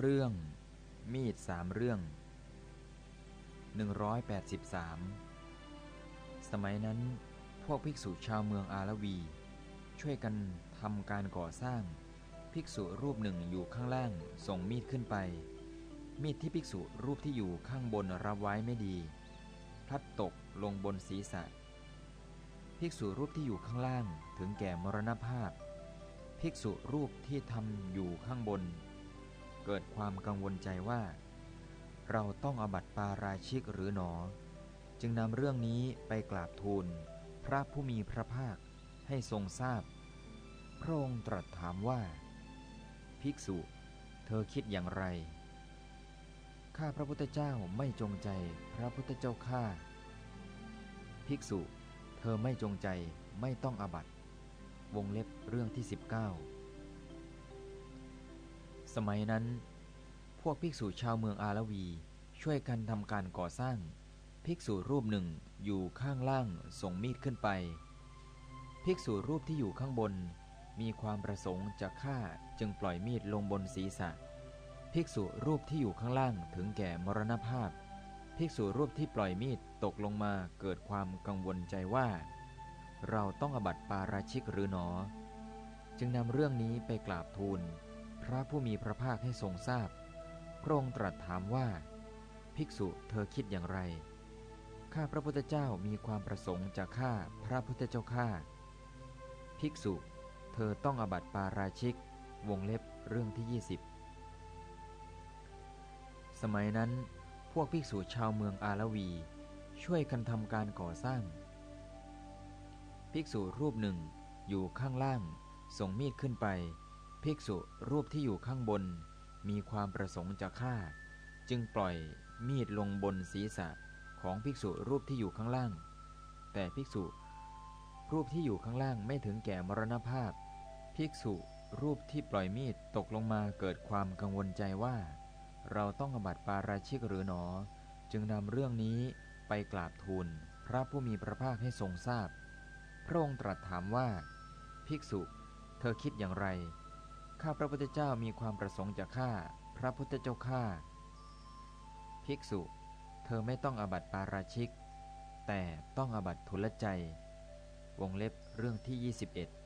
เรื่อง มีดสามเรื่อง 183 สมัยนั้น พวกภิกษุชาวเมืองอาลวี ช่วยกันทำการก่อสร้าง ภิกษุรูปหนึ่งอยู่ข้างล่างส่งมีดขึ้นไป มีดที่ภิกษุรูปที่อยู่ข้างบนรับไว้ไม่ดี พลัดตกลงบนศีรษะ ภิกษุรูปที่อยู่ข้างล่างถึงแก่มรณภาพ ภิกษุรูปที่ทำอยู่ข้างบน เกิดความกังวลใจว่า เราต้องอบัติปาราชิกหรือหนอ จึงนำเรื่องนี้ไปกราบทูล พระผู้มีพระภาคให้ทรงทราบ พระองค์ตรัสถามว่า ภิกษุ เธอคิดอย่างไร ข้าพระพุทธเจ้าไม่จงใจพระพุทธเจ้าข้าภิกษุ เธอไม่จงใจไม่ต้องอบัตวงเล็บเรื่องที่ 19 สมัยนั้น พวกภิกษุชาวเมืองอาลวีช่วยกันทำการก่อสร้าง ภิกษุรูปหนึ่งอยู่ข้างล่างส่งมีดขึ้นไป ภิกษุรูปที่อยู่ข้างบน มีความประสงค์จะฆ่าจึงปล่อยมีดลงบนศีรษะ ภิกษุรูปที่อยู่ข้างล่างถึงแก่มรณภาพ ภิกษุรูปที่ปล่อยมีดตกลงมาเกิดความกังวลใจว่า เราต้องอบัติปาราชิกหรือหนอ จึงนำเรื่องนี้ไปกราบทูล พระผู้มีพระภาคให้ทรงทราบ พระองค์ตรัสถามว่า ภิกษุเธอคิดอย่างไร ข้าพระพุทธเจ้ามีความประสงค์จะฆ่าพระพุทธเจ้าข้าภิกษุ เธอต้องอบัติปาราชิก วงเล็บเรื่องที่ 20 สมัยนั้น พวกภิกษุชาวเมืองอาลวี ช่วยกันทำการก่อสร้าง ภิกษุรูปหนึ่งอยู่ข้างล่างส่งมีดขึ้นไป ภิกษุรูปที่อยู่ข้างบน มีความประสงค์จะฆ่า จึงปล่อยมีดลงบนศีรษะของภิกษุรูปที่อยู่ข้างล่าง แต่ภิกษุ รูปที่อยู่ข้างล่างไม่ถึงแก่มรณภาพ ภิกษุรูปที่ปล่อยมีดตกลงมาเกิดความกังวลใจว่า เราต้องอบัติปาราชิกหรือหนอ จึงนำเรื่องนี้ไปกราบทูลพระผู้มีพระภาคให้ทรงทราบพระองค์ตรัสถามว่า ภิกษุ เธอคิดอย่างไร ข้าพระพุทธเจ้ามีความประสงค์จะฆ่าพระพุทธเจ้าข้าภิกษุ เธอไม่ต้องอบัติปาราชิก แต่ต้องอบัติทุลใจ วงเล็บเรื่องที่ 21